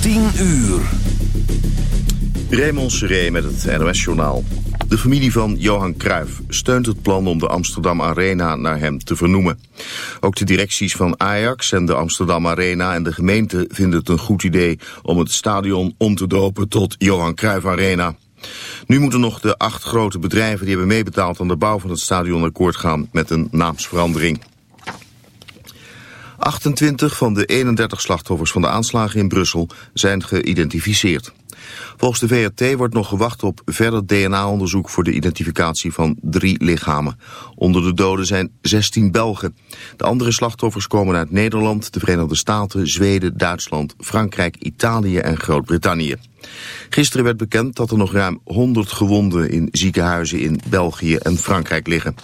10 uur. Raymond Seré met het NOS-journaal. De familie van Johan Cruijff steunt het plan om de Amsterdam Arena naar hem te vernoemen. Ook de directies van Ajax en de Amsterdam Arena en de gemeente vinden het een goed idee om het stadion om te dopen tot Johan Cruijff Arena. Nu moeten nog de acht grote bedrijven die hebben meebetaald aan de bouw van het stadion akkoord gaan met een naamsverandering. 28 van de 31 slachtoffers van de aanslagen in Brussel zijn geïdentificeerd. Volgens de VRT wordt nog gewacht op verder DNA-onderzoek voor de identificatie van drie lichamen. Onder de doden zijn 16 Belgen. De andere slachtoffers komen uit Nederland, de Verenigde Staten, Zweden, Duitsland, Frankrijk, Italië en Groot-Brittannië. Gisteren werd bekend dat er nog ruim 100 gewonden in ziekenhuizen in België en Frankrijk liggen.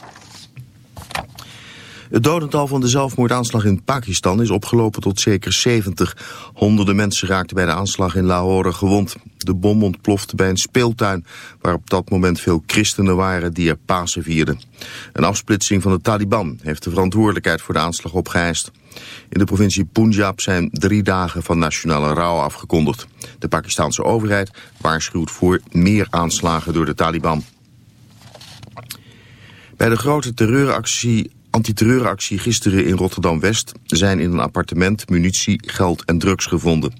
Het dodental van de zelfmoordaanslag in Pakistan is opgelopen tot zeker 70. Honderden mensen raakten bij de aanslag in Lahore gewond. De bom ontplofte bij een speeltuin waar op dat moment veel christenen waren die er Pasen vierden. Een afsplitsing van de Taliban heeft de verantwoordelijkheid voor de aanslag opgeëist. In de provincie Punjab zijn drie dagen van nationale rouw afgekondigd. De Pakistanse overheid waarschuwt voor meer aanslagen door de Taliban. Bij de grote terreuractie antiterreuractie gisteren in Rotterdam-West zijn in een appartement munitie, geld en drugs gevonden.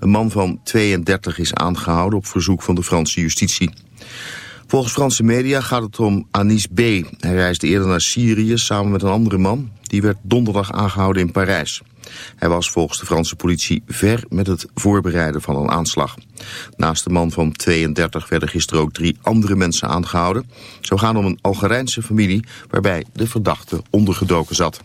Een man van 32 is aangehouden op verzoek van de Franse justitie. Volgens Franse media gaat het om Anis B. Hij reisde eerder naar Syrië samen met een andere man. Die werd donderdag aangehouden in Parijs. Hij was volgens de Franse politie ver met het voorbereiden van een aanslag. Naast de man van 32 werden gisteren ook drie andere mensen aangehouden. Zo gaan om een Algerijnse familie waarbij de verdachte ondergedoken zat.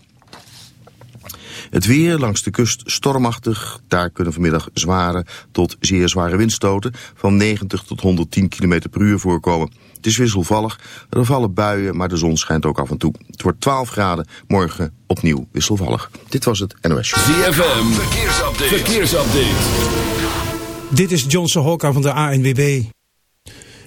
Het weer langs de kust stormachtig. Daar kunnen vanmiddag zware tot zeer zware windstoten van 90 tot 110 km per uur voorkomen. Het is wisselvallig, er vallen buien, maar de zon schijnt ook af en toe. Het wordt 12 graden, morgen opnieuw wisselvallig. Dit was het NOS ZFM, verkeersupdate. verkeersupdate. Dit is Johnson Hokka van de ANWB.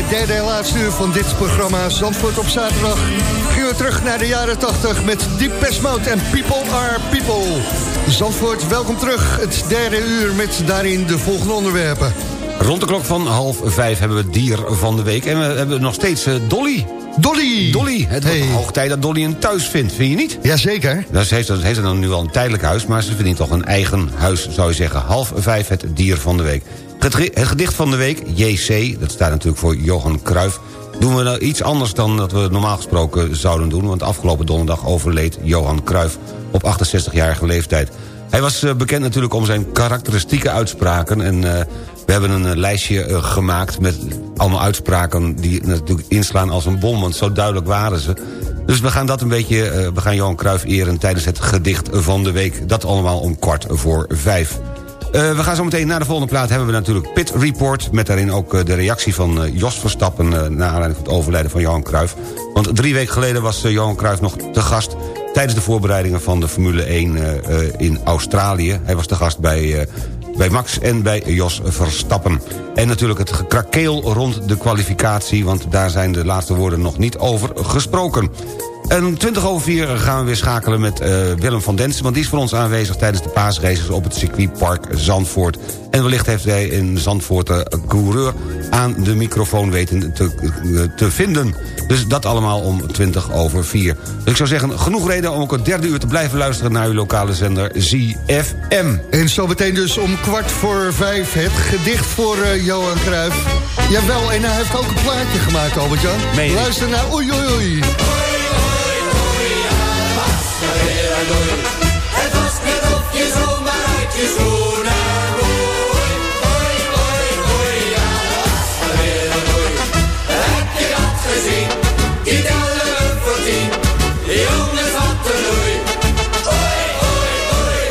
Het eh, derde en laatste uur van dit programma Zandvoort op zaterdag... gingen we terug naar de jaren 80 met Deep Mode en People Are People. Zandvoort, welkom terug. Het derde uur met daarin de volgende onderwerpen. Rond de klok van half vijf hebben we het dier van de week. En we hebben nog steeds eh, Dolly. Dolly! Dolly. Het wordt hoog tijd dat Dolly een thuis vindt, vind je niet? Jazeker. Nou, ze heeft, ze heeft dan nu al een tijdelijk huis... maar ze verdient toch een eigen huis, zou je zeggen. Half vijf, het dier van de week. Het, ge- het gedicht van de week, JC, dat staat natuurlijk voor Johan Cruijff... doen we nou iets anders dan dat we normaal gesproken zouden doen... want afgelopen donderdag overleed Johan Cruijff op 68-jarige leeftijd. Hij was eh, bekend natuurlijk om zijn karakteristieke uitspraken... en eh, we hebben een eh, lijstje gemaakt met allemaal uitspraken... die natuurlijk inslaan als een bom, want zo duidelijk waren ze... Dus we gaan dat een beetje, we gaan Johan Cruijff eren tijdens het gedicht van de week. Dat allemaal om kwart voor vijf. Eh, we gaan zo meteen naar de volgende plaat hebben we natuurlijk Pit Report... met daarin ook eh, de reactie van eh, Jos Verstappen... naar aanleiding van het overlijden van Johan Cruijff. Want drie weken geleden was Johan Cruijff nog te gast... tijdens de voorbereidingen van de Formule 1 eh, eh, in Australië. Hij was te gast bij... bij Max en bij Jos Verstappen. En natuurlijk het gekrakeel rond de kwalificatie... want daar zijn de laatste woorden nog niet over gesproken. En 20 over 4 gaan we weer schakelen met eh, Willem van Densen... want die is voor ons aanwezig tijdens de paasraces op het circuitpark Zandvoort. En wellicht heeft hij in Zandvoort een coureur aan de microfoon weten te, eh, te vinden. Dus dat allemaal om 20 over 4. Dus ik zou zeggen, genoeg reden om ook het derde uur te blijven luisteren... naar uw lokale zender ZFM. En zometeen dus om kwart voor vijf het gedicht voor eh, Johan Cruijff. Jawel, en hij heeft ook een plaatje gemaakt, Albert-Jan. Luister naar Oei Oei Oei. Het was net of je zomaar uit je schoenen woei. Oei, oei, oei, ja, dat was maar weer oei. Heb je dat gezien? Die tellen we voor tien. Jongens, wat een oei. Oei, oei, oei.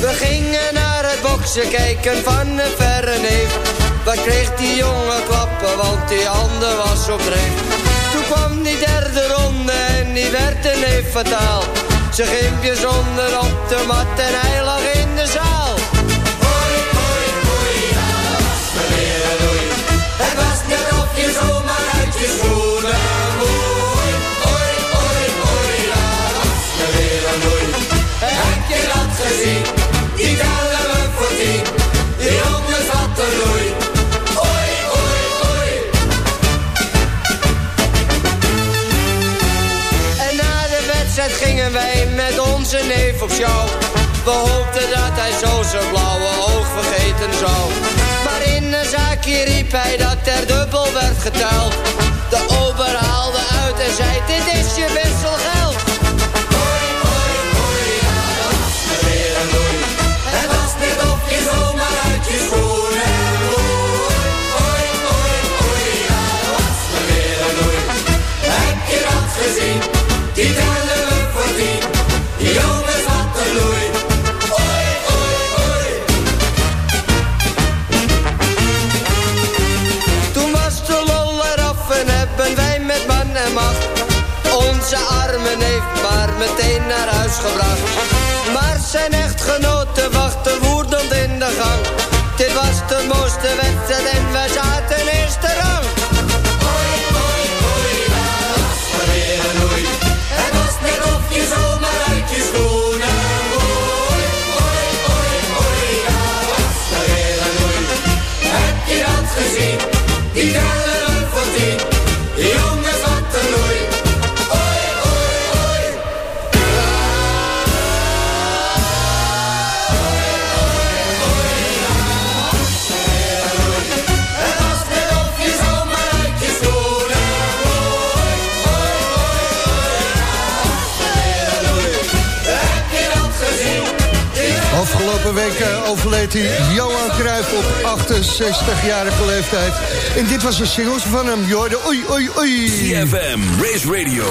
We gingen naar het boksen kijken van een verre neef. Wat kreeg die jongen klappen, want die handen was dreef. Toen kwam die derde ronde en die werd een neef fataal. Zijn gimpjes onder op de mat en hij lag in de zaal. Oei, oei, oei, ja, dat was maar weer een oei. Het was net of je zomaar uit je schoenen. Oei, oei, oei, ja, dat was maar weer een oei. Heb je dat gezien? Onze neef op show. We hoopten dat hij zo zijn blauwe oog vergeten zou. Maar in een zaakje riep hij dat er dubbel werd geteld. De ober haalde uit en zei, dit is je wisselgeld. Het was net of je zomaar uit je schoenen. Oei, oei, oei, ja, dat was maar weer een oei. Heb je dat gezien? Meteen naar huis gebracht. Maar zijn echtgenote wachtte woedend in de gang. Dit was de mooiste wedstrijd en wij zaten eerste rang. Oei, oei, oei, dat was maar weer een. Het was net of je zomaar uit je schoenen. Oei, oei, oei, dat was maar weer een. Heb je dat gezien? Die overleed hij Johan Cruijff op 68-jarige leeftijd. En dit was een single van hem, Jorde. Oei, oei, oei. CFM, Race Radio,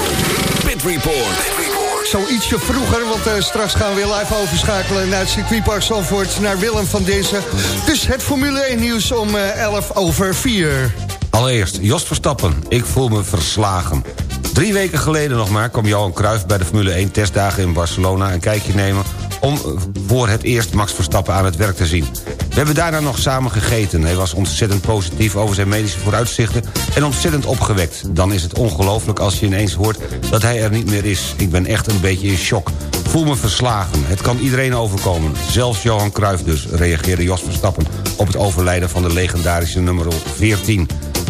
Pit Report. Zo ietsje vroeger, want eh, straks gaan we weer live overschakelen... naar het circuitpark Zandvoort, naar Willem van Dinsen. Dus het Formule 1 nieuws om eh, 11 over 4. Allereerst, Jos Verstappen. Ik voel me verslagen. Drie weken geleden nog maar kwam Johan Cruijff bij de Formule 1 testdagen in Barcelona... een kijkje nemen om eh, voor het eerst Max Verstappen aan het werk te zien. We hebben daarna nog samen gegeten. Hij was ontzettend positief over zijn medische vooruitzichten... en ontzettend opgewekt. Dan is het ongelooflijk als je ineens hoort dat hij er niet meer is. Ik ben echt een beetje in shock. Voel me verslagen. Het kan iedereen overkomen. Zelfs Johan Cruijff dus, reageerde Jos Verstappen... op het overlijden van de legendarische nummer 14.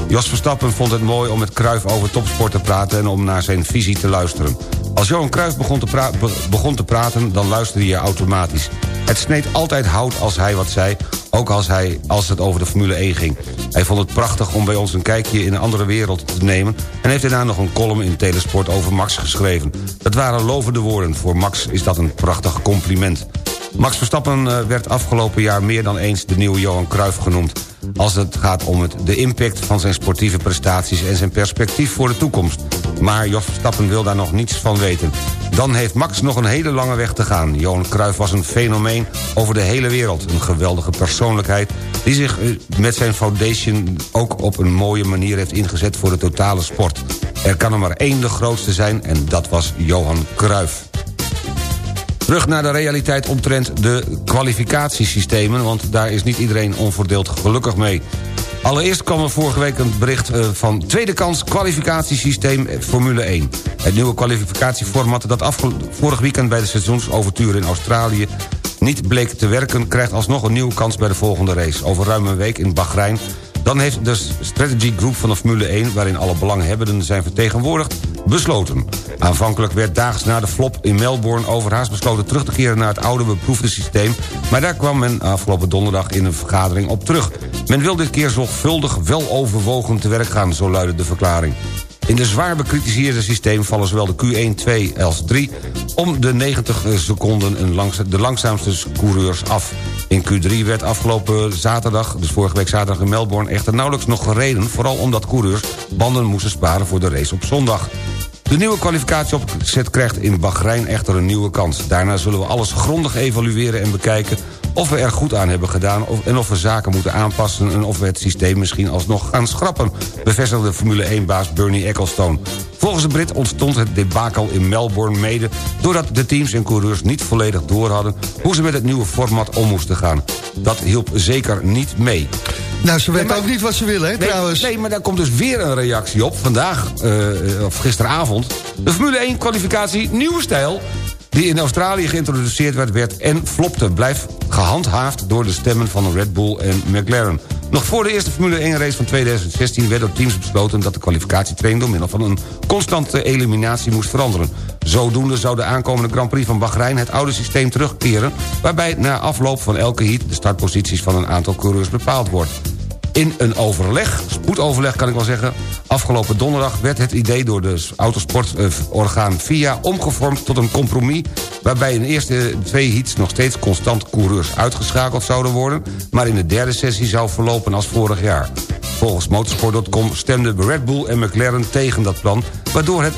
Jos Verstappen vond het mooi om met Cruijff over topsport te praten... en om naar zijn visie te luisteren. Als Johan Cruijff begon te, begon te praten, dan luisterde je automatisch. Het sneed altijd hout als hij wat zei, ook als, hij, als het over de Formule 1 ging. Hij vond het prachtig om bij ons een kijkje in een andere wereld te nemen... en heeft daarna nog een column in Telesport over Max geschreven. Dat waren lovende woorden. Voor Max is dat een prachtig compliment. Max Verstappen eh, werd afgelopen jaar meer dan eens de nieuwe Johan Cruijff genoemd... als het gaat om het, de impact van zijn sportieve prestaties... en zijn perspectief voor de toekomst. Maar Jos Verstappen wil daar nog niets van weten. Dan heeft Max nog een hele lange weg te gaan. Johan Cruijff was een fenomeen over de hele wereld. Een geweldige persoonlijkheid die zich eh, met zijn foundation... ook op een mooie manier heeft ingezet voor de totale sport. Er kan er maar één de grootste zijn en dat was Johan Cruijff. Terug naar de realiteit omtrent de kwalificatiesystemen... want daar is niet iedereen onverdeeld gelukkig mee. Allereerst kwam er vorige week een bericht eh, van tweede kans kwalificatiesysteem eh, Formule 1. Het nieuwe kwalificatieformat dat vorig weekend bij de seizoensovertuur in Australië niet bleek te werken... krijgt alsnog een nieuwe kans bij de volgende race. Over ruim een week in Bahrein dan heeft de strategy group van de Formule 1... waarin alle belanghebbenden zijn vertegenwoordigd, besloten. Aanvankelijk werd daags na de flop in Melbourne... overhaast besloten terug te keren naar het oude beproefde systeem... maar daar kwam men afgelopen donderdag in een vergadering op terug. Men wil dit keer zorgvuldig wel overwogen te werk gaan, zo luidde de verklaring. In de zwaar bekritiseerde systeem vallen zowel de Q1, 2 als 3... om de 90 seconden een langs, de langzaamste coureurs af. In Q3 werd afgelopen zaterdag, dus vorige week zaterdag in Melbourne... echter nauwelijks nog gereden, vooral omdat coureurs banden moesten sparen voor de race op zondag. De nieuwe kwalificatieopzet krijgt in Bahrein echter een nieuwe kans. Daarna zullen we alles grondig evalueren en bekijken... of we er goed aan hebben gedaan of, en of we zaken moeten aanpassen... en of we het systeem misschien alsnog gaan schrappen... bevestigde Formule 1-baas Bernie Ecclestone. Volgens de Brit ontstond het debakel in Melbourne mede... doordat de teams en coureurs niet volledig door hadden... hoe ze met het nieuwe format om moesten gaan. Dat hielp zeker niet mee. Nou, ze weten ook niet wat ze willen, hè, Nee, trouwens. nee, maar daar komt dus weer een reactie op. Vandaag, eh, of gisteravond. De Formule 1 kwalificatie nieuwe stijl... die in Australië geïntroduceerd werd, werd en flopte. Blijft gehandhaafd door de stemmen van Red Bull en McLaren. Nog voor de eerste Formule 1 race van 2016 werd door teams besloten... dat de kwalificatietraining door middel van een constante eliminatie moest veranderen. Zodoende zou de aankomende Grand Prix van Bahrein het oude systeem terugkeren... waarbij na afloop van elke heat de startposities van een aantal coureurs bepaald wordt. In een overleg, spoedoverleg kan ik wel zeggen... afgelopen donderdag werd het idee door de autosportorgaan FIA omgevormd tot een compromis... waarbij in de eerste twee heats nog steeds constant coureurs uitgeschakeld zouden worden... maar in de derde sessie zou verlopen als vorig jaar. Volgens motorsport.com stemden Red Bull en McLaren tegen dat plan... waardoor het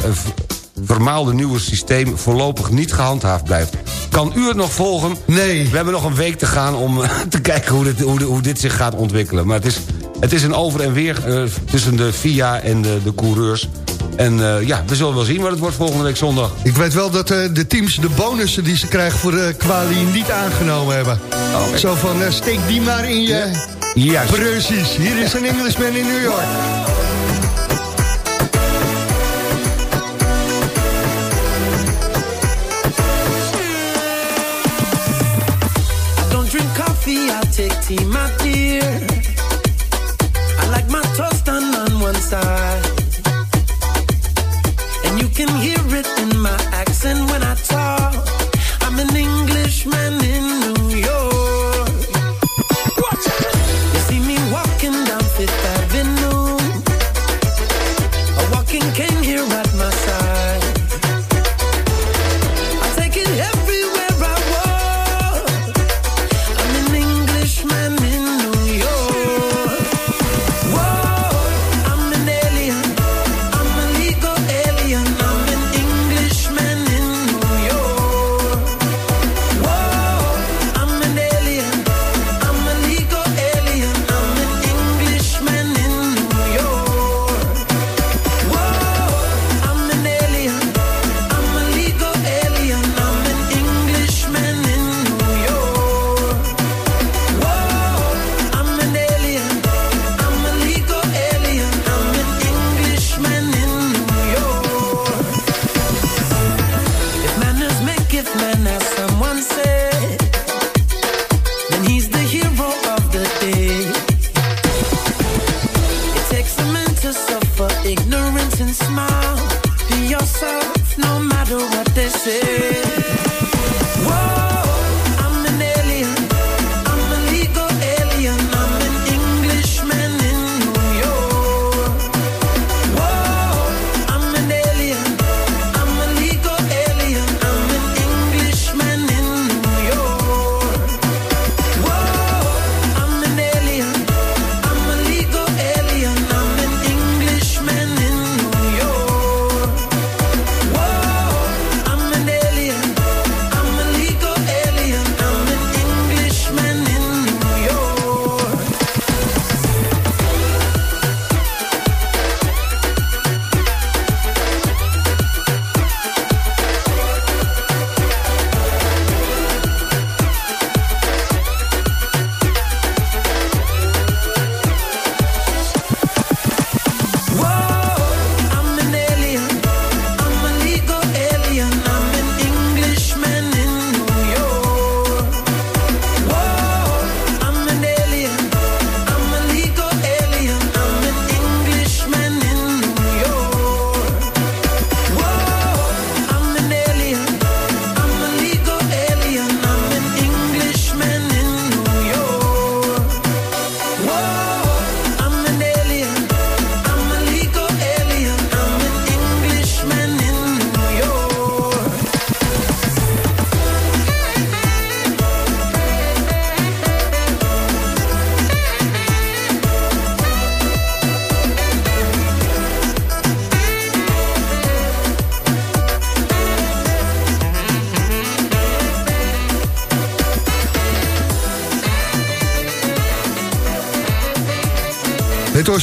vermaalde nieuwe systeem voorlopig niet gehandhaafd blijft. Kan u het nog volgen? Nee. We hebben nog een week te gaan om eh, te kijken hoe dit, hoe, hoe dit zich gaat ontwikkelen. Maar het is, het is een over en weer eh, tussen de FIA en de, de coureurs. En eh, ja, we zullen wel zien wat het wordt volgende week zondag. Ik weet wel dat de teams de bonussen die ze krijgen voor de kwalie niet aangenomen hebben. Oké. Zo van, steek die maar in je... Juist. Precies, hier is een Englishman in New York. see my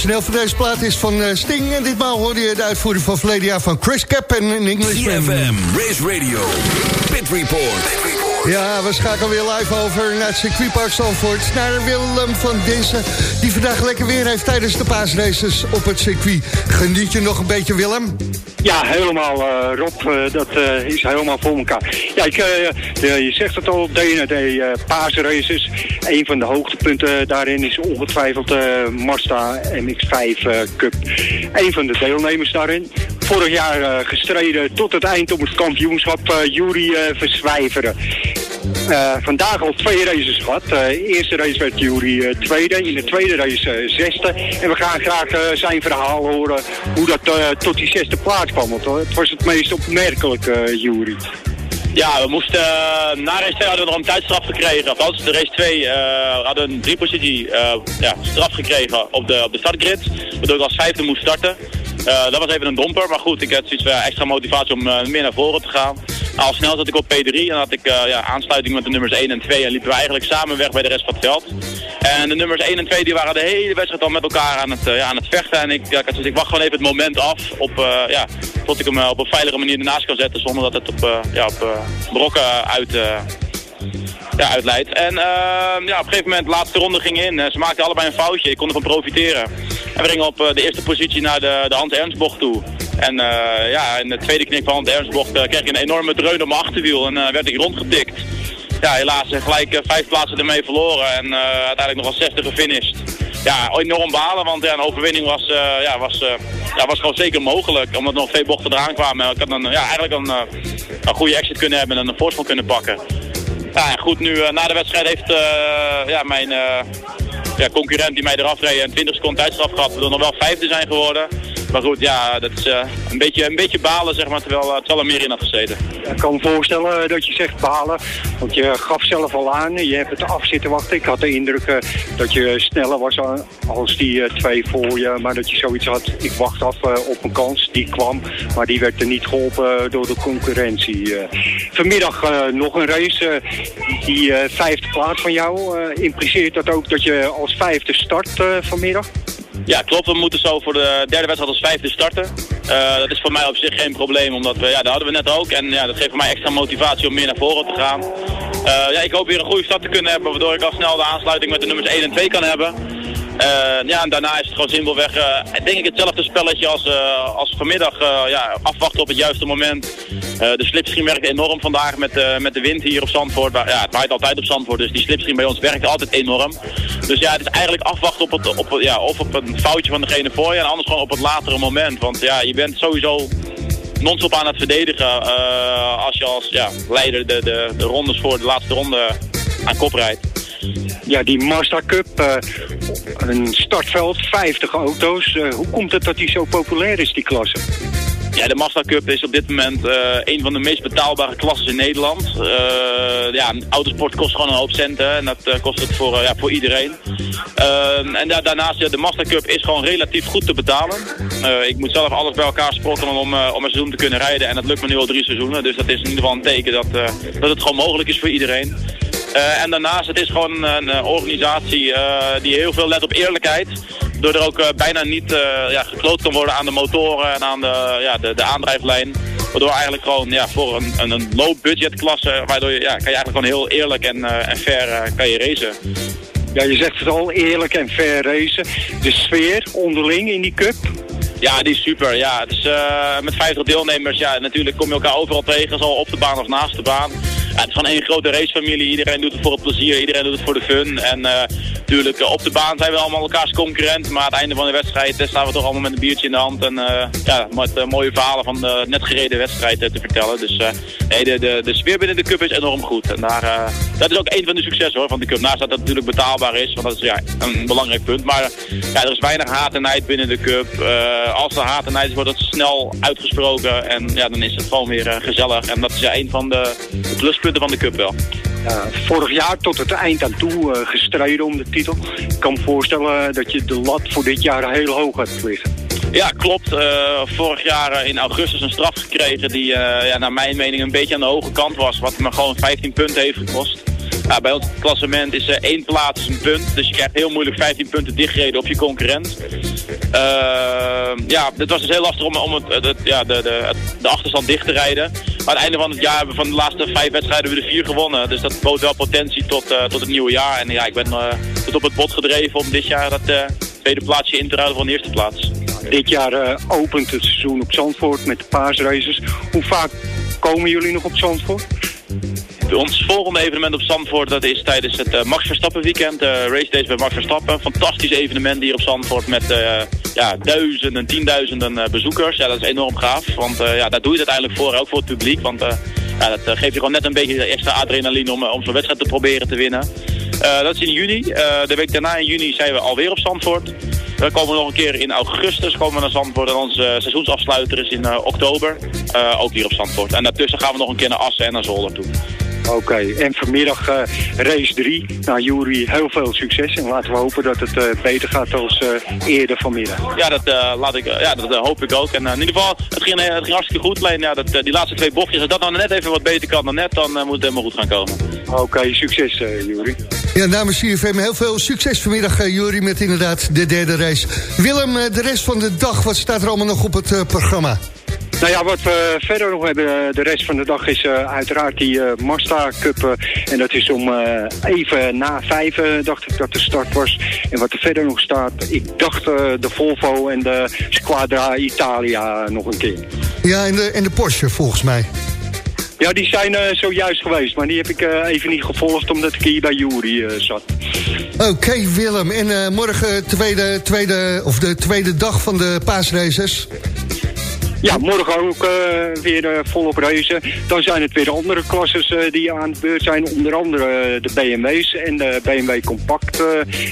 origineel van deze plaat is van eh, Sting. En ditmaal hoorde je de uitvoering van verleden jaar van Chris Cap en een Englishman. CFM, Race Radio, Pit Report. Ja, we schakelen weer live over naar het circuitpark Zandvoort. Naar Willem van Dinsen, die vandaag lekker weer heeft tijdens de paasraces op het circuit. Geniet je nog een beetje, Willem? Ja, helemaal eh, Rob, eh, dat eh, is helemaal voor elkaar. Ja, ik, je zegt het al, DND uh, paasraces. Een van de hoogtepunten daarin is ongetwijfeld eh Mazda MX-5 eh, Cup. Een van de deelnemers daarin. vorig jaar gestreden tot het eind om het kampioenschap Jury Verzwijveren. Uh, vandaag al twee races gehad. De eerste race werd Jury uh, tweede, in de tweede race zesde. En we gaan graag zijn verhaal horen hoe dat tot die zesde plaats kwam. Want het was het meest opmerkelijke, Jury. Ja, we moesten, na race 2 hadden we nog een tijdstraf gekregen. Althans, de race 2 uh, hadden een drie positie ja, straf gekregen op de, op de startgrid. Waardoor ik als vijfde moest starten. Uh, dat was even een domper, maar goed, ik had zoiets extra motivatie om uh, meer naar voren te gaan. Al snel zat ik op P3 en had ik uh, ja, aansluiting met de nummers 1 en 2 en liepen we eigenlijk samen weg bij de rest van het veld. En de nummers 1 en 2 die waren de hele wedstrijd al met elkaar aan het, ja, aan het vechten en ik, ja, dus ik wacht gewoon even het moment af op, ja, tot ik hem op een veilige manier ernaast kan zetten zonder dat het op, ja, op brokken uit ja, uitleidt. En ja, op een gegeven moment, de laatste ronde ging in. ze maakten allebei een foutje. Ik kon ervan profiteren. En we gingen op uh, de eerste positie naar de, de Hans Ernstbocht toe. En uh, ja, in de tweede knik van Hans Ernstbocht kreeg ik een enorme dreun op mijn achterwiel. En werd ik rondgetikt. Ja, helaas gelijk vijf plaatsen ermee verloren. En uiteindelijk nog als zesde gefinished. Ja, enorm balen, want ja, een overwinning was, ja, was, ja, was gewoon zeker mogelijk. Omdat nog twee bochten eraan kwamen. Ik had dan ja, eigenlijk een, een goede exit kunnen hebben en een voorsprong kunnen pakken. Ja, en goed, nu na de wedstrijd heeft ja, mijn ja, concurrent die mij eraf reed een 20 seconden tijdstraf gehad. We nog wel vijfde zijn geworden. Maar goed, ja, dat is een, beetje, een beetje balen, zeg maar, terwijl, terwijl er meer in had gezeten. Ik kan me voorstellen dat je zegt balen, want je gaf zelf al aan, je hebt het af zitten wachten. Ik had de indruk dat je sneller was als die twee voor je, maar dat je zoiets had, ik wacht af op een kans, die kwam, maar die werd er niet geholpen door de concurrentie. vanmiddag nog een race, die vijfde plaats van jou, impliceert dat ook dat je als vijfde start vanmiddag? Ja, klopt. We moeten zo voor de derde wedstrijd als vijfde starten. Uh, dat is voor mij op zich geen probleem, omdat we, ja, dat hadden we net ook. En ja, dat geeft voor mij extra motivatie om meer naar voren te gaan. Uh, ja, ik hoop weer een goede start te kunnen hebben, waardoor ik al snel de aansluiting met de nummers 1 en 2 kan hebben. Uh, ja, en daarna is het gewoon simpelweg, uh, denk ik, hetzelfde spelletje als, als vanmiddag. ja, afwachten op het juiste moment. de slipstream werkt enorm vandaag met, met de wind hier op Zandvoort. Ja, het waait altijd op Zandvoort, dus die slipstream bij ons werkt altijd enorm. Dus ja, het is eigenlijk afwachten op het, op, ja, of op een foutje van degene voor je en anders gewoon op het latere moment. Want ja, je bent sowieso non-stop aan het verdedigen als je als ja, leider de, de, de rondes voor de laatste ronde aan kop rijdt. Ja, die Mazda Cup, uh, een startveld, 50 auto's. Uh, hoe komt het dat die zo populair is, die klasse? Ja, de Mazda Cup is op dit moment uh, een van de meest betaalbare klassen in Nederland. ja, autosport kost gewoon een hoop centen en dat kost het voor, ja, voor iedereen. en da daarnaast, ja, de Mazda Cup is gewoon relatief goed te betalen. ik moet zelf alles bij elkaar sprokkelen om, om een seizoen te kunnen rijden en dat lukt me nu al drie seizoenen. Dus dat is in ieder geval een teken dat, dat het gewoon mogelijk is voor iedereen. En daarnaast, het is gewoon een, organisatie die heel veel let op eerlijkheid. Door er ook uh, bijna niet ja, gekloot kan worden aan de motoren en aan de, ja, de, de aandrijflijn. Waardoor eigenlijk gewoon ja, voor een, een, een low budget klasse, waardoor je, ja, kan je eigenlijk gewoon heel eerlijk en, en fair kan je racen. Ja, je zegt het al, eerlijk en fair racen. De sfeer onderling in die cup, ja, die is super. Ja, uh, met 50 deelnemers, ja, natuurlijk kom je elkaar overal tegen, zo op de baan of naast de baan. Ja, het is gewoon één grote racefamilie. Iedereen doet het voor het plezier, iedereen doet het voor de fun. En uh, natuurlijk, op de baan zijn we allemaal elkaars concurrent. Maar aan het einde van de wedstrijd uh, staan we toch allemaal met een biertje in de hand. En ja, met mooie verhalen van de net gereden wedstrijd te vertellen. Dus nee, de, de, de sfeer binnen de cup is enorm goed. En daar, dat is ook een van de successen hoor, van de cup. Naast dat het natuurlijk betaalbaar is, want dat is ja, een belangrijk punt. Maar ja, er is weinig haat en nijd binnen de cup als er haat en nijd is, wordt het snel uitgesproken. En ja, dan is het gewoon weer gezellig. En dat is ja een van de, de pluspunten van de cup wel. Ja, vorig jaar tot het eind aan toe uh, gestreden om de titel. Ik kan me voorstellen dat je de lat voor dit jaar heel hoog hebt liggen. Ja, klopt. Uh, vorig jaar in augustus een straf gekregen die ja, naar mijn mening een beetje aan de hoge kant was. Wat me gewoon 15 punten heeft gekost. Ja, bij ons klassement is één plaats een punt. Dus je krijgt heel moeilijk 15 punten dichtgereden op je concurrent. Uh, ja, het was dus heel lastig om, om het, ja, de, de, de achterstand dicht te rijden. Maar aan het einde van het jaar hebben we van de laatste vijf wedstrijden we de vier gewonnen. Dus dat bood wel potentie tot, uh, tot het nieuwe jaar. En ja, ik ben tot op het bot gedreven om dit jaar dat tweede plaatsje in te ruilen voor een eerste plaats. Dit jaar opent het seizoen op Zandvoort met de paasraces. Hoe vaak komen jullie nog op Zandvoort? Ons volgende evenement op Zandvoort dat is tijdens het eh, Max Verstappen weekend. eh, race days bij Max Verstappen. Fantastisch evenement hier op Zandvoort met eh, ja, duizenden, tienduizenden bezoekers. Ja, dat is enorm gaaf. Want ja, daar doe je het uiteindelijk voor, ook voor het publiek. Want ja, dat geeft je gewoon net een beetje extra adrenaline om, om zo'n wedstrijd te proberen te winnen. Eh, dat is in juni. De week daarna in juni zijn we alweer op Zandvoort. We komen nog een keer in augustus komen we naar Zandvoort. En onze seizoensafsluiter is in oktober. Ook hier op Zandvoort. En daartussen gaan we nog een keer naar Assen en naar Zolder toe. Oké, en vanmiddag eh, race 3. Nou, Jury, heel veel succes. En laten we hopen dat het eh, beter gaat als eh, eerder vanmiddag. Ja, dat, eh, laat ik, ja, dat hoop ik ook. En in ieder geval, het ging, het ging hartstikke goed. Alleen ja, dat, die laatste twee bochtjes, als dat nou net even wat beter kan dan net, dan moet het helemaal goed gaan komen. Oké, succes uh, Jury. Ja, namens CFM heel veel succes vanmiddag, Jury, met inderdaad de derde race. Willem, de rest van de dag, wat staat er allemaal nog op het programma? Nou ja, wat we verder nog hebben uh, de rest van de dag is uh, uiteraard die uh, Mazda Cup. En dat is om even na vijf, dacht ik dat de start was. En wat er verder nog staat, ik dacht de Volvo en de Squadra Italia nog een keer. Ja, en de, en de Porsche volgens mij. Ja, die zijn uh, zojuist geweest, maar die heb ik uh, even niet gevolgd omdat ik hier bij Jury uh, zat. Oké okay, Willem, en morgen tweede, tweede, of de tweede dag van de paasraces. Ja, morgen ook uh, weer uh, volop racen. Dan zijn het weer andere klasses uh, die aan de beurt zijn. Onder andere de BMW's en de BMW Compact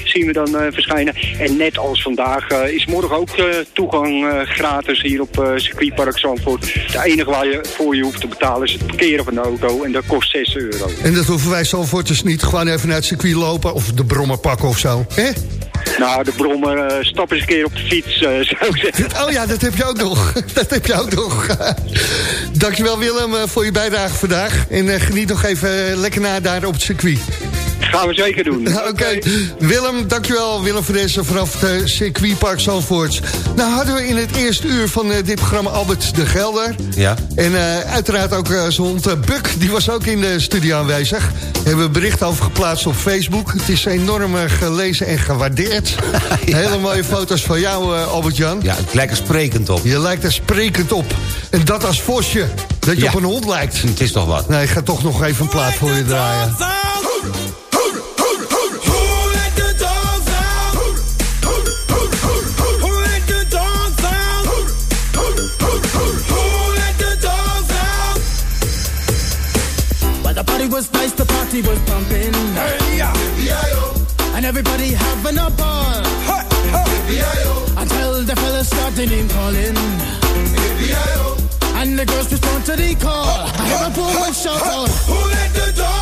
zien we dan verschijnen. En net als vandaag is morgen ook toegang gratis hier op circuitpark Zandvoort. Het enige waar je voor je hoeft te betalen is het parkeren van de auto. En dat kost 6 euro. En dat hoeven wij Zandvoorters niet gewoon even naar het circuit lopen of de brommer pakken of zo. Hè? Nou, de brommer, stap eens een keer op de fiets, zou ik zeggen. Oh ja, dat heb je ook nog. dat heb ook nog. Dankjewel Willem uh, voor je bijdrage vandaag. En geniet nog even lekker na daar op het circuit. Gaan we zeker doen. Oké. Okay. Willem, dankjewel. Willem van Dessen vanaf het circuitpark Zandvoort. Nou hadden we in het eerste uur van dit programma Albert de Gelder. Ja. En uiteraard ook zijn hond Buck, die was ook in de studio aanwezig. Daar hebben we bericht over geplaatst op Facebook. Het is enorm gelezen en gewaardeerd. ja. Hele mooie foto's van jou, uh, Albert-Jan. Ja, het lijkt er sprekend op. Je lijkt er sprekend op. En dat als vosje, dat je Ja. op een hond lijkt. Het is toch wat. Nee, ik ga toch nog even een plaat voor je draaien. Party was pumping. And everybody having a ball. Until the fellas started name calling. And the girls respond to the call. I hear a woman shout out. Who let the dogs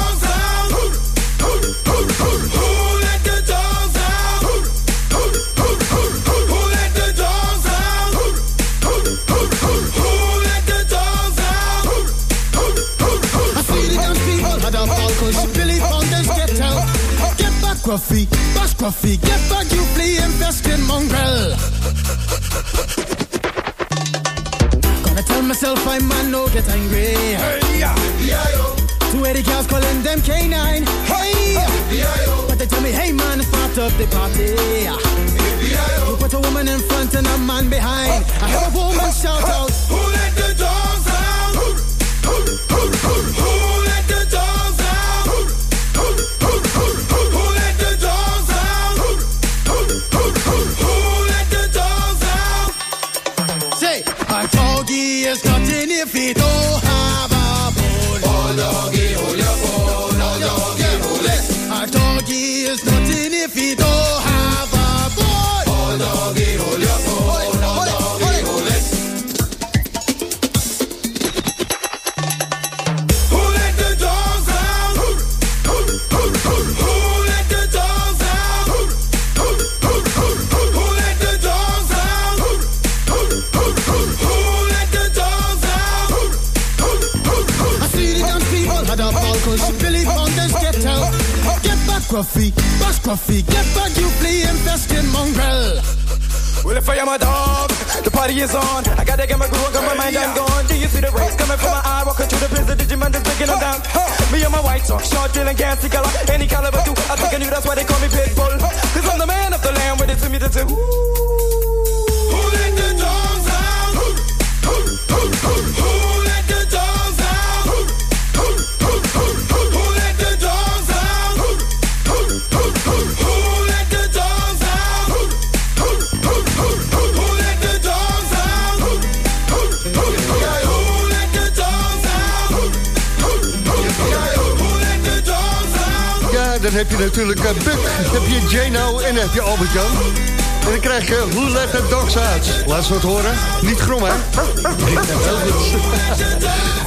Get back, Gruffy, bash Gruffy, get back, you flea infested mongrel. Gonna tell myself I man no get angry. Hey, yeah. Two eighty cows calling them canine. Hey, but they tell me, hey man, start up the party. You put a woman in front and a man behind. I heard a woman shout out. Is nothing if he don't have a bone. Oh, doggy, hold your bone. Oh, doggy, hold it. A doggy is nothing Get back, Gruffy, get back, you flea infested mongrel. Well, if I am a dog, the party is on. I gotta get my groove on, my mind, I'm gone. Do you see the rays coming from my eye? Walking through the prison, Digimon just breaking them down. Me and my white talk, short, dealing, gassy color. Any caliber, do I think I knew that's why they call me Pitbull. Cause I'm the man of the land, with it to me to do. Who dan heb je natuurlijk uh, Buck, dan heb je Jano en dan heb je Albert-Jan. En dan krijg je Who Let the Dogs Out. Laat ze wat horen. Niet grom, hè?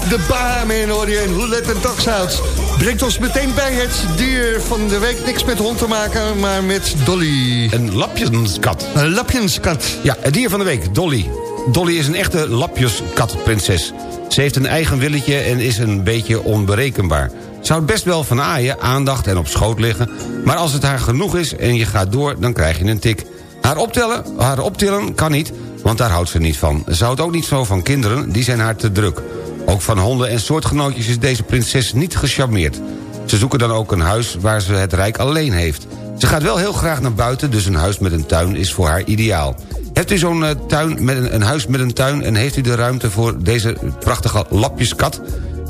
De Bahaman hoor je en Who Let the Dogs Out. Brengt ons meteen bij het dier van de week. Niks met hond te maken, maar met Dolly. Een lapjenskat. Een lapjenskat. Ja, het dier van de week, Dolly. Dolly is een echte lapjeskatprinses. Ze heeft een eigen willetje en is een beetje onberekenbaar. Ze houdt best wel van aaien, aandacht en op schoot liggen... maar als het haar genoeg is en je gaat door, dan krijg je een tik. Haar optellen, haar optillen kan niet, want daar houdt ze niet van. Ze houdt ook niet zo van kinderen, die zijn haar te druk. Ook van honden en soortgenootjes is deze prinses niet gecharmeerd. Ze zoeken dan ook een huis waar ze het rijk alleen heeft. Ze gaat wel heel graag naar buiten, dus een huis met een tuin is voor haar ideaal. Hebt u zo'n eh, tuin met een, een huis met een tuin... en heeft u de ruimte voor deze prachtige lapjeskat?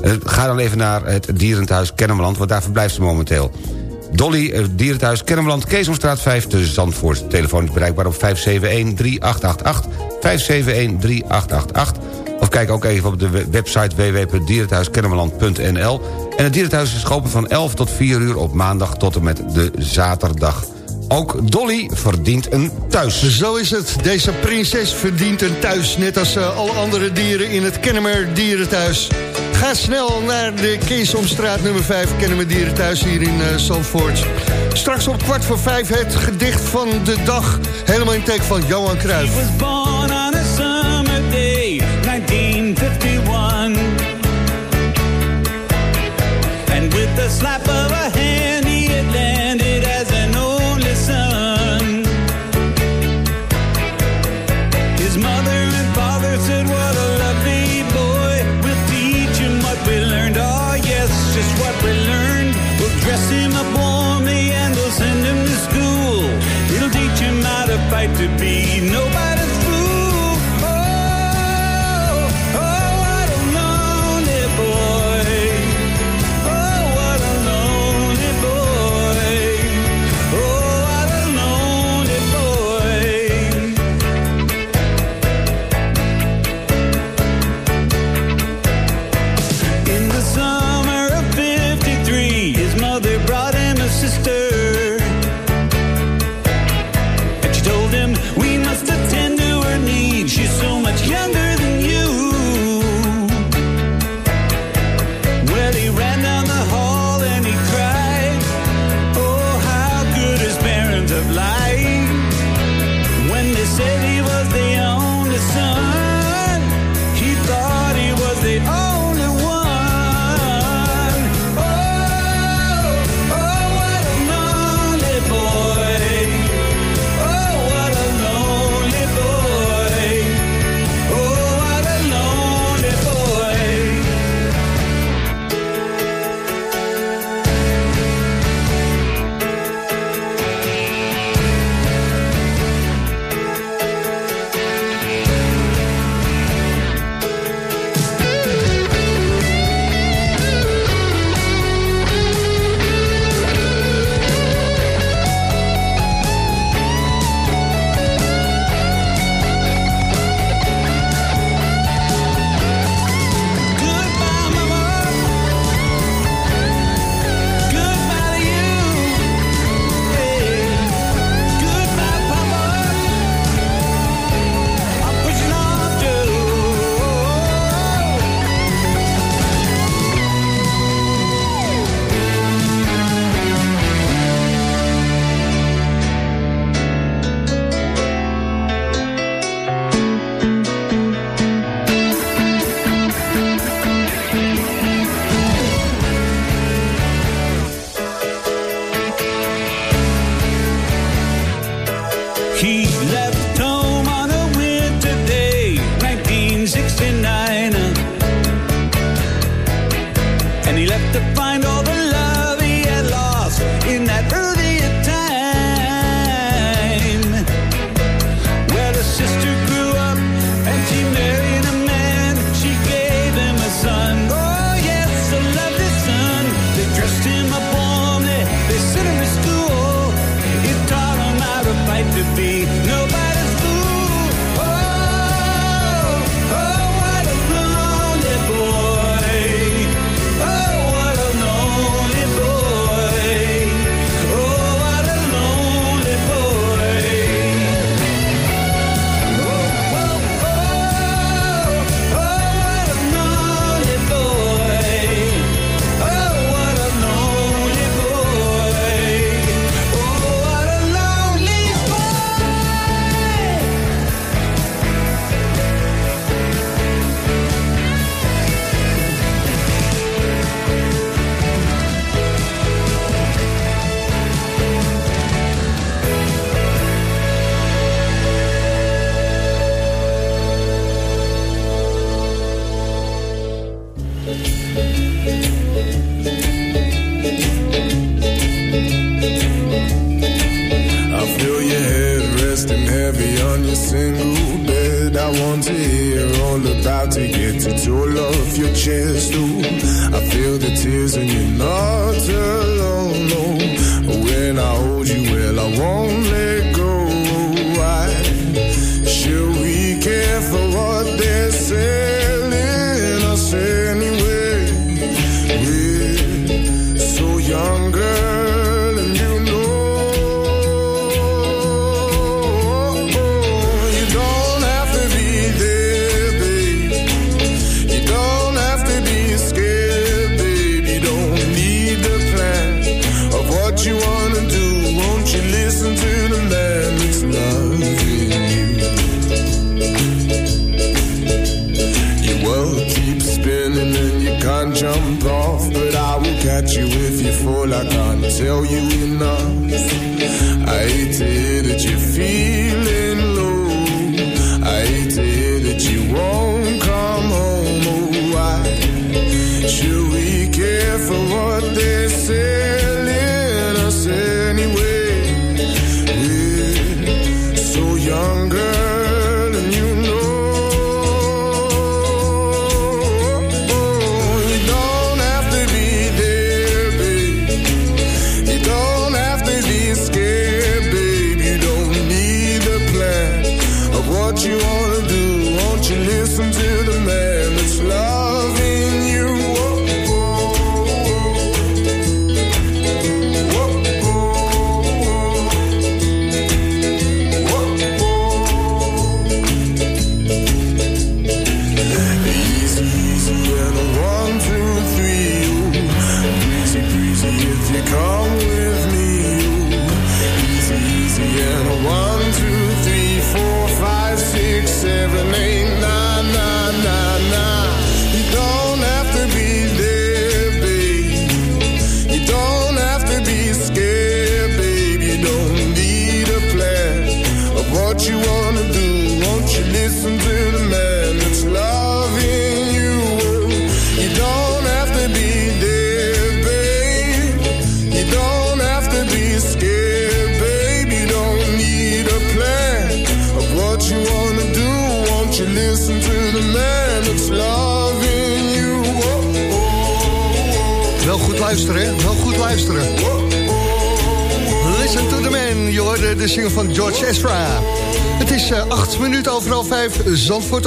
Eh, ga dan even naar het dierenthuis Kennemerland... want daar verblijft ze momenteel. Dolly, eh, dierenthuis Kennemerland, Keesomstraat 5 te Zandvoort. Telefoon is bereikbaar op 571-3888, 571-3888... of kijk ook even op de we- website www.dierenthuiskennemerland.nl. En het dierenthuis is geopend van 11 tot 4 uur op maandag tot en met de zaterdag. Ook Dolly verdient een thuis. Zo is het. Deze prinses verdient een thuis. Net als eh, alle andere dieren in het Kennemer Dierenthuis. Ga snel naar de Keesomstraat nummer 5. Kennemer Dierenthuis hier in Zandvoort. Straks op kwart voor vijf het gedicht van de dag. Helemaal in teken van Johan Cruijff. was born on a summer day, 1951. And with the slap of a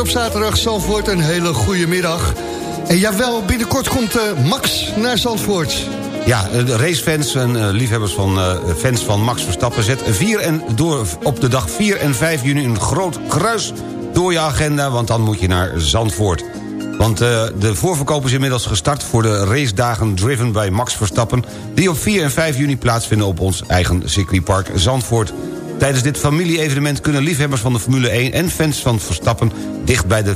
zaterdag. Zandvoort, een hele goede middag. En jawel, binnenkort komt eh, Max naar Zandvoort. Ja, eh, de racefans en eh, liefhebbers van fans van Max Verstappen... zet 4 en door, op de dag 4 en 5 juni een groot kruis door je agenda... want dan moet je naar Zandvoort. Want de voorverkoop is inmiddels gestart voor de racedagen Driven bij Max Verstappen... die op 4 en 5 juni plaatsvinden op ons eigen circuitpark Zandvoort. Tijdens dit familie-evenement kunnen liefhebbers van de Formule 1... en fans van Verstappen dicht bij de,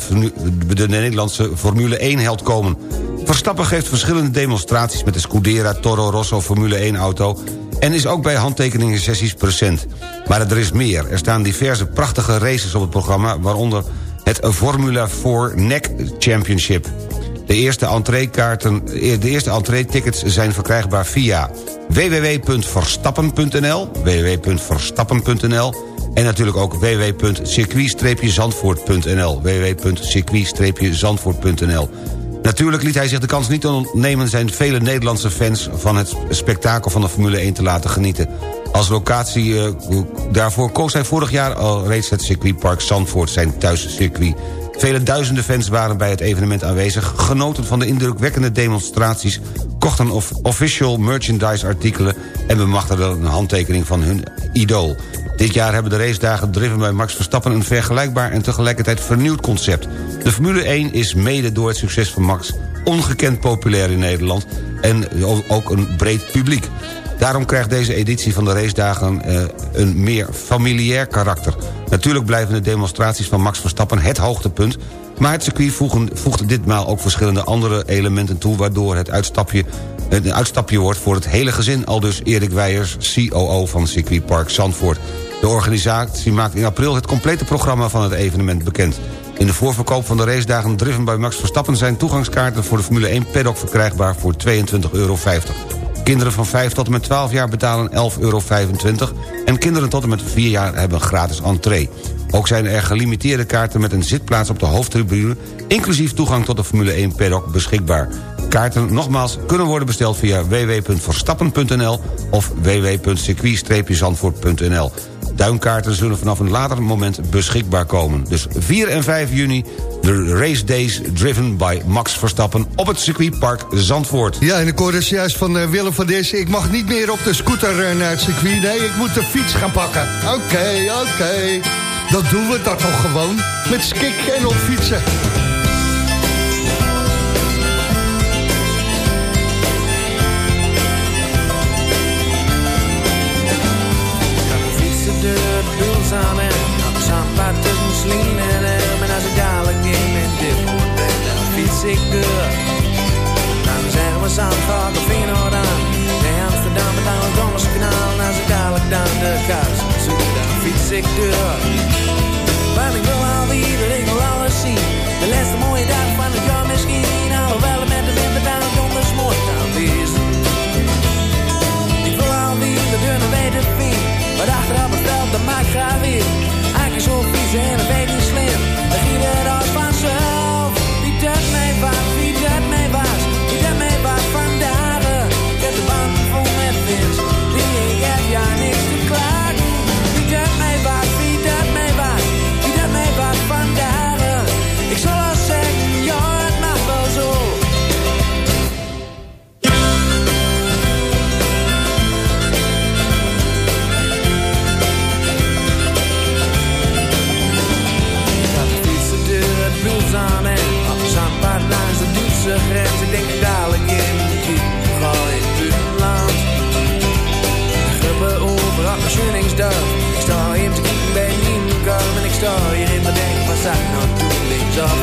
de Nederlandse Formule 1-held komen. Verstappen geeft verschillende demonstraties met de Scudera Toro Rosso Formule 1-auto... en is ook bij handtekeningen sessies present. Maar er is meer. Er staan diverse prachtige races op het programma... waaronder het Formula 4 NEC Championship. De eerste entreekaarten, de eerste entree-tickets zijn verkrijgbaar via www.verstappen.nl www.verstappen.nl en natuurlijk ook www.circuit-zandvoort.nl www.circuit-zandvoort.nl Natuurlijk liet hij zich de kans niet ontnemen... zijn vele Nederlandse fans van het spektakel van de Formule 1 te laten genieten. Als locatie eh, daarvoor koos hij vorig jaar al reeds het circuitpark Zandvoort... zijn thuiscircuit. Vele duizenden fans waren bij het evenement aanwezig... genoten van de indrukwekkende demonstraties... kochten of official merchandise artikelen... en bemachtigden een handtekening van hun idool. Dit jaar hebben de racedagen driven bij Max Verstappen... een vergelijkbaar en tegelijkertijd vernieuwd concept. De Formule 1 is mede door het succes van Max... ongekend populair in Nederland en ook een breed publiek. Daarom krijgt deze editie van de racedagen eh, een meer familiair karakter. Natuurlijk blijven de demonstraties van Max Verstappen het hoogtepunt... maar het circuit voegt ditmaal ook verschillende andere elementen toe... waardoor het uitstapje, een uitstapje wordt voor het hele gezin... al dus Erik Weijers, COO van circuitpark Zandvoort. De organisatie maakt in april het complete programma van het evenement bekend. In de voorverkoop van de racedagen Driven by Max Verstappen... zijn toegangskaarten voor de Formule 1 paddock verkrijgbaar voor 22,50 euro. Kinderen van 5 tot en met 12 jaar betalen 11,25 euro... en kinderen tot en met 4 jaar hebben gratis entree. Ook zijn er gelimiteerde kaarten met een zitplaats op de hoofdtribune... inclusief toegang tot de Formule 1 paddock beschikbaar. Kaarten nogmaals kunnen worden besteld via www.verstappen.nl... of www.circuit-zandvoort.nl. Duinkaarten zullen vanaf een later moment beschikbaar komen. Dus 4 en 5 juni, de race days driven by Max Verstappen... op het circuitpark Zandvoort. Ja, en ik hoorde dus juist van eh, Willem van Dessen... ik mag niet meer op de scooter eh, naar het circuit. Nee, ik moet de fiets gaan pakken. Oké, oké. Okay. Dan doen we dat toch gewoon. Met skik en op fietsen. music deur job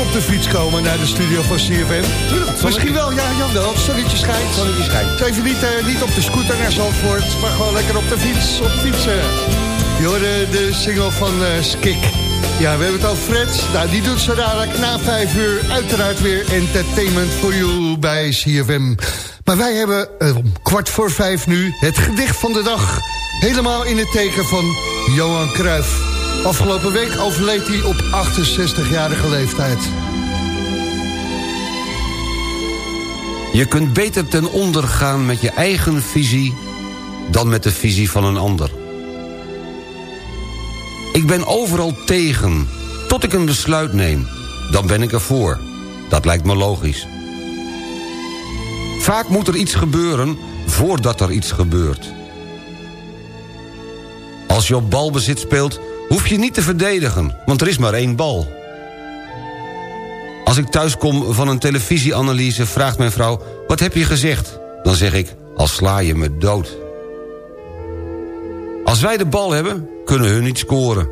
op de fiets komen naar de studio van CFM. Misschien wel, ja, Jan wel. Zonnetje schijnt. Zonnetje schijnt. Even niet, uh, niet op de scooter naar Zandvoort, maar gewoon lekker op de fiets, op fietsen. Je hoorde de single van eh, Skik. Ja, we hebben het al, Fred. Nou, die doet zo dadelijk na vijf uur uiteraard weer entertainment voor you bij CFM. Maar wij hebben eh, om kwart voor vijf nu het gedicht van de dag. Helemaal in het teken van Johan Cruijff. Afgelopen week overleed hij op 68-jarige leeftijd. Je kunt beter ten onder gaan met je eigen visie... dan met de visie van een ander. Ik ben overal tegen, tot ik een besluit neem. Dan ben ik ervoor. Dat lijkt me logisch. Vaak moet er iets gebeuren voordat er iets gebeurt. Als je op balbezit speelt, hoef je niet te verdedigen... want er is maar één bal. Als ik thuis kom van een televisieanalyse, vraagt mijn vrouw... wat heb je gezegd? Dan zeg ik, al sla je me dood. Als wij de bal hebben, kunnen hun niet scoren.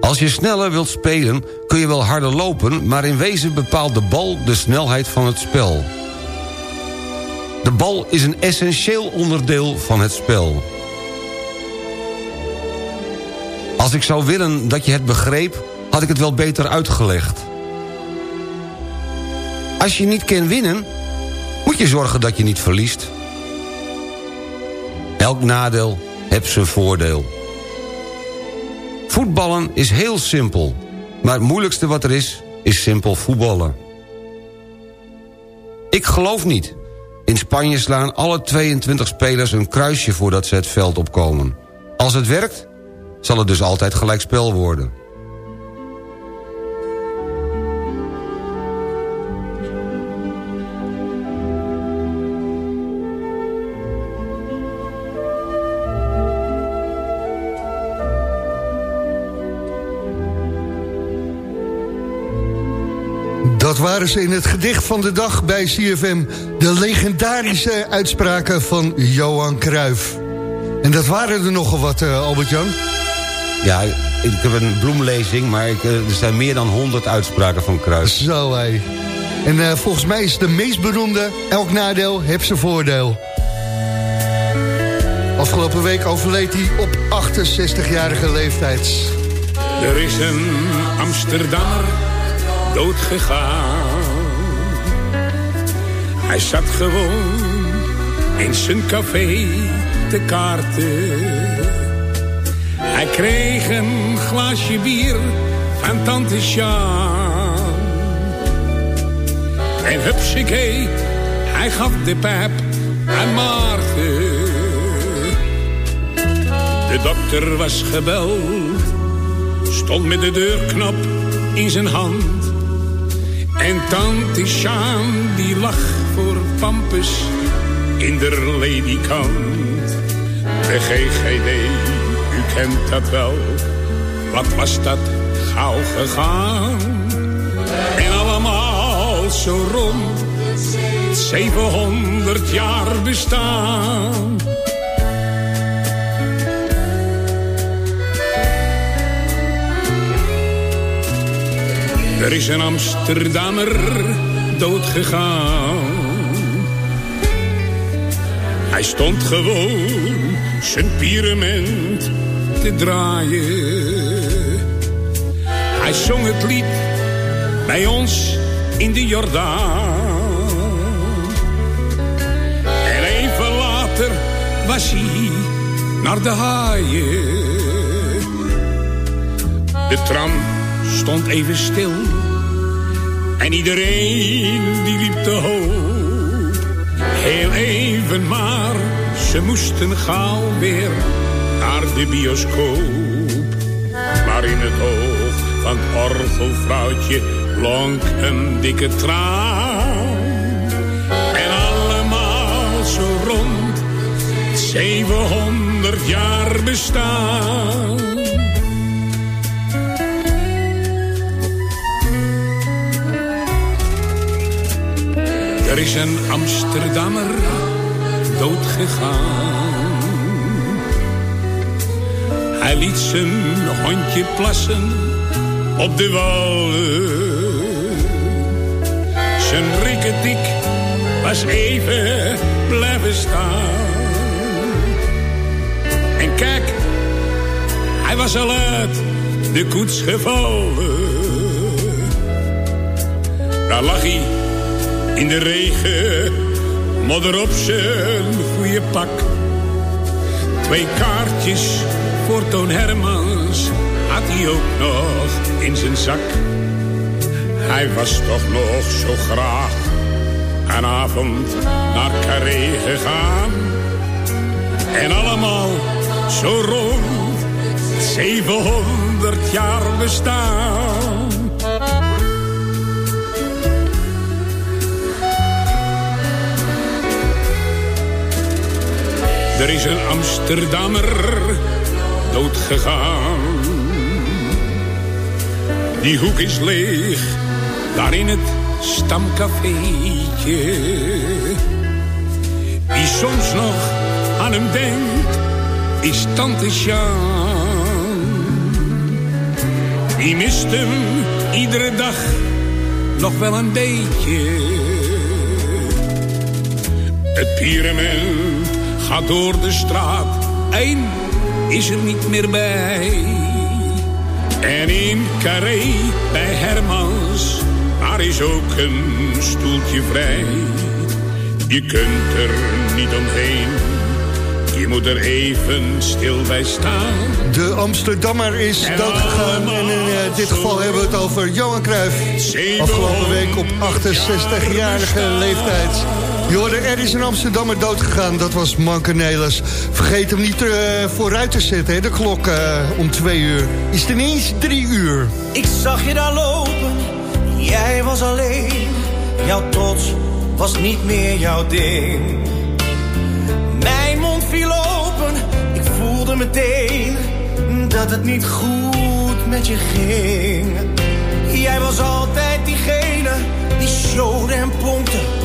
Als je sneller wilt spelen, kun je wel harder lopen... maar in wezen bepaalt de bal de snelheid van het spel. De bal is een essentieel onderdeel van het spel. Als ik zou willen dat je het begreep, had ik het wel beter uitgelegd. Als je niet kan winnen, moet je zorgen dat je niet verliest. Elk nadeel heeft zijn voordeel. Voetballen is heel simpel. Maar het moeilijkste wat er is, is simpel voetballen. Ik geloof niet. In Spanje slaan alle 22 spelers een kruisje voordat ze het veld opkomen. Als het werkt, zal het dus altijd gelijkspel worden. Dat waren ze in het gedicht van de dag bij CFM. De legendarische uitspraken van Johan Cruijff. En dat waren er nogal wat, eh, Albert-Jan. Ja, ik heb een bloemlezing, maar ik, eh, er zijn meer dan 100 uitspraken van Kruis. Zo, hé. En eh, volgens mij is de meest beroemde... elk nadeel heeft zijn voordeel. Afgelopen week overleed hij op 68-jarige leeftijd. Er is een Amsterdammer doodgegaan. Hij zat gewoon in zijn café te kaarten. Hij kreeg een glaasje bier van tante Sjaan. En hupsakee, hij gaf de pijp aan Maarten. De dokter was gebeld, stond met de deurknop in zijn hand. En tante Sjaan, die lag voor Pampus in de ledikant. De GGD, kent dat wel, wat was dat gauw gegaan. En allemaal zo rond, 700 jaar bestaan. Er is een Amsterdammer doodgegaan. Hij stond gewoon zijn pyramid draaien. Hij zong het lied bij ons in de Jordaan. En even later was hij naar de haaien. De tram stond even stil. En iedereen die liep te hoop. Heel even maar, ze moesten gauw weer naar de bioscoop. Maar in het oog van het orgelvrouwtje blonk een dikke traan. En allemaal zo rond, 700 jaar bestaan. Er is een Amsterdammer doodgegaan. Hij liet zijn hondje plassen op de wallen. Zijn rikketiek was even blijven staan. En kijk, hij was al uit de koets gevallen. Daar lag hij in de regen, modder op zijn goede pak. Twee kaartjes voor Toon Hermans had hij ook nog in zijn zak. Hij was toch nog zo graag een avond naar Carré gegaan. En allemaal zo rond 700 jaar bestaan. Er is een Amsterdammer doodgegaan. Die hoek is leeg, daar in het stamcafeetje. Wie soms nog aan hem denkt, is tante Sjaan. Die mist hem iedere dag nog wel een beetje. Het pyramid gaat door de straat, één is er niet meer bij. En in Carré bij Hermans, daar is ook een stoeltje vrij. Je kunt er niet omheen, je moet er even stil bij staan. De Amsterdammer is doodgegaan. En in eh, dit geval hebben we het over Johan Cruijff. Afgelopen week op 68-jarige leeftijd. Je hoorde, er is een Amsterdammer doodgegaan. Dat was Mankenelis. Vergeet hem niet eh, vooruit te zetten, hè, de klok eh, om twee uur. Is het ineens drie uur. Ik zag je daar lopen, jij was alleen. Jouw trots was niet meer jouw ding. Mijn mond viel open, ik voelde meteen dat het niet goed met je ging. Jij was altijd diegene die showde en pompte.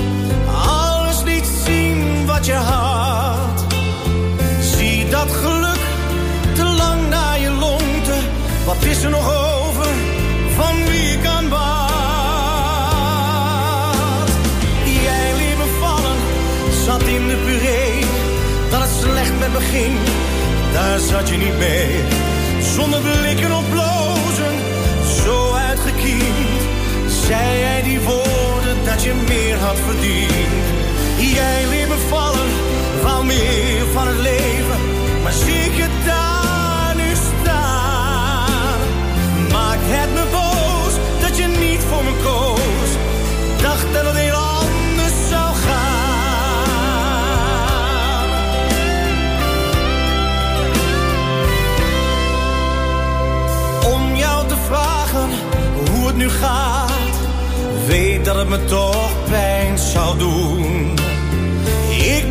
Wat je had. Zie dat geluk te lang naar je longte. Wat is er nog over van wie ik aan bad? Jij liet me vallen, zat in de puree. Dat het slecht met me ging, daar zat je niet mee. Zonder blikken of blozen, zo uitgekiend. Zei jij die woorden dat je meer had verdiend. Jij liet me vallen, wou meer van het leven. Maar zie ik je daar nu staan. Maakt het me boos dat je niet voor me koos. Dacht dat het heel anders zou gaan. Om jou te vragen hoe het nu gaat. Weet dat het me toch pijn zou doen.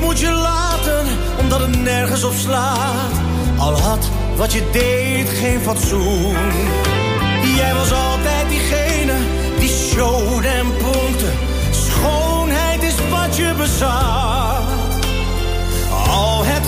Moet je laten, omdat het nergens op slaat. Al had wat je deed geen fatsoen. Jij was altijd diegene die showde en pronkte. Schoonheid is wat je bezat. Al het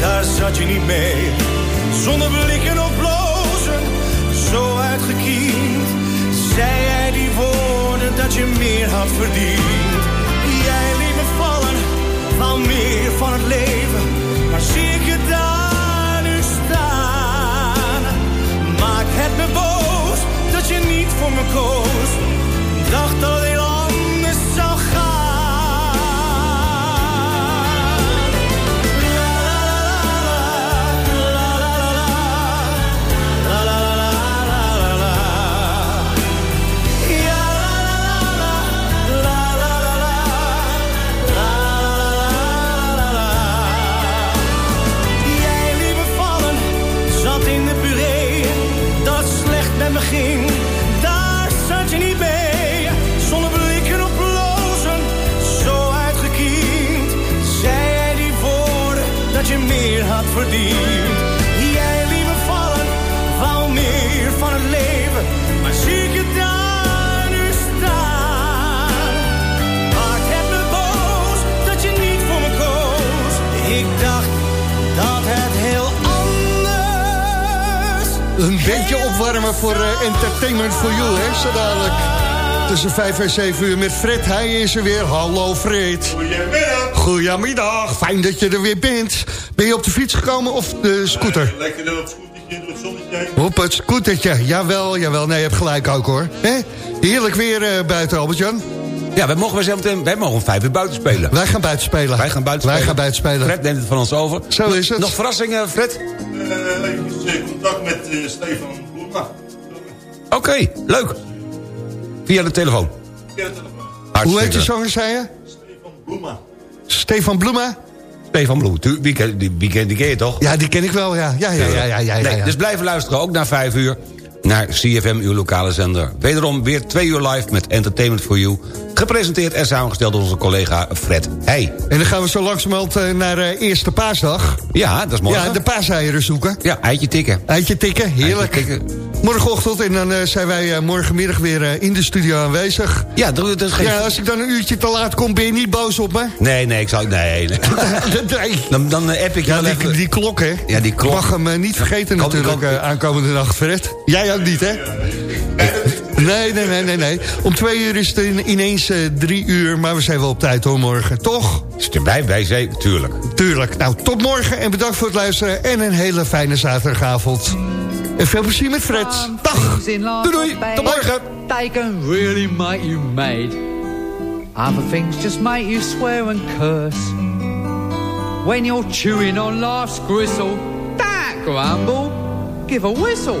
daar zat je niet mee. Zonder blikken of blozen, zo uitgekiend, zei jij die woorden dat je meer had verdiend. Jij liet me vallen, wou meer van het leven, maar zie ik je daar nu staan. Maakt het me boos dat je niet voor me koos. Dacht dat verdiend. Jij liet me vallen, wou meer van het leven. Maar zie ik je daar nu staan. Maakt het me boos dat je niet voor me koos. Ik dacht dat het heel anders Een beetje op opwarmen voor eh, Entertainment for You, hè? Zo dadelijk. Tussen 5 en 7 uur met Fred. Hij is er weer. Hallo Fred. Goedemiddag. Goedemiddag. Fijn dat je er weer bent. Ben je op de fiets gekomen of de scooter? Lekker door het scootertje, door het zonnetje. Op het scootertje. Jawel, jawel. Nee, je hebt gelijk ook hoor. Hè? Heerlijk weer eh, buiten, Albert-Jan. Ja, wij mogen, wij, zelf meteen- wij mogen om vijf uur buiten spelen. Wij gaan buiten spelen. Wij gaan buiten Wij spelen. gaan buiten spelen. Fred neemt het van ons over. Zo is het. Nog verrassingen, Fred? Eh, even eh, contact met eh, Stefan Bloema. Oké, leuk. Via de telefoon. Via de telefoon. Hoe heet de Hartstikke. zanger, zei je? Bloema. Stefan Bloema? Stefan Bloem, tu- wie ken, die, ken, die ken je toch? Ja, die ken ik wel, ja. Ja, ja, ja, ja, ja, ja, Nee. Dus blijven luisteren, ook na vijf uur... naar CFM, uw lokale zender. Wederom weer twee uur live met Entertainment for You. Gepresenteerd en samengesteld door onze collega Fred Heij. En dan gaan we zo langzamerhand eh, naar eh, Eerste Paasdag. Ja, dat is mooi. Ja, de paaseieren zoeken. Ja, eitje tikken. Eitje tikken, heerlijk. Eitje tikken. Morgenochtend en dan eh, zijn wij eh, morgenmiddag weer in de studio aanwezig. Ja, dat, dat is geen... Ja, als ik dan een uurtje te laat kom, ben je niet boos op me? Nee, nee, ik zal... Nee, nee. nee. Dan, dan app ik je Ja, die, even... die klok, hè? Ja, die klok. Mag hem niet vergeten natuurlijk kan- aankomende nacht, Fred. Jij ook niet, hè? Nee, nee, nee, nee, nee. Om twee uur is het in- ineens eh, drie uur, maar we zijn wel op tijd hoor morgen, toch? Wij, wij zijn, tuurlijk. Tuurlijk. Nou, tot morgen en bedankt voor het luisteren en een hele fijne zaterdagavond. En veel plezier met Fred. Dag. Doei, doei. Tot morgen. They can really make you mad. Other things just make you swear and curse. When you're chewing on life's gristle, don't grumble, give a whistle.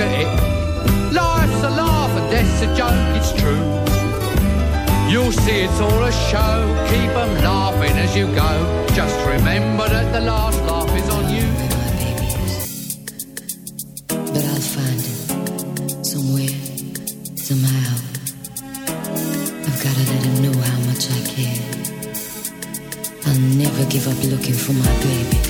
at it. Life's a laugh and death's a joke, it's true. You'll see it's all a show, keep 'em laughing as you go. Just remember that the last laugh is on you. But I'll find him somewhere, somehow. I've gotta let him know how much I care. I'll never give up looking for my baby.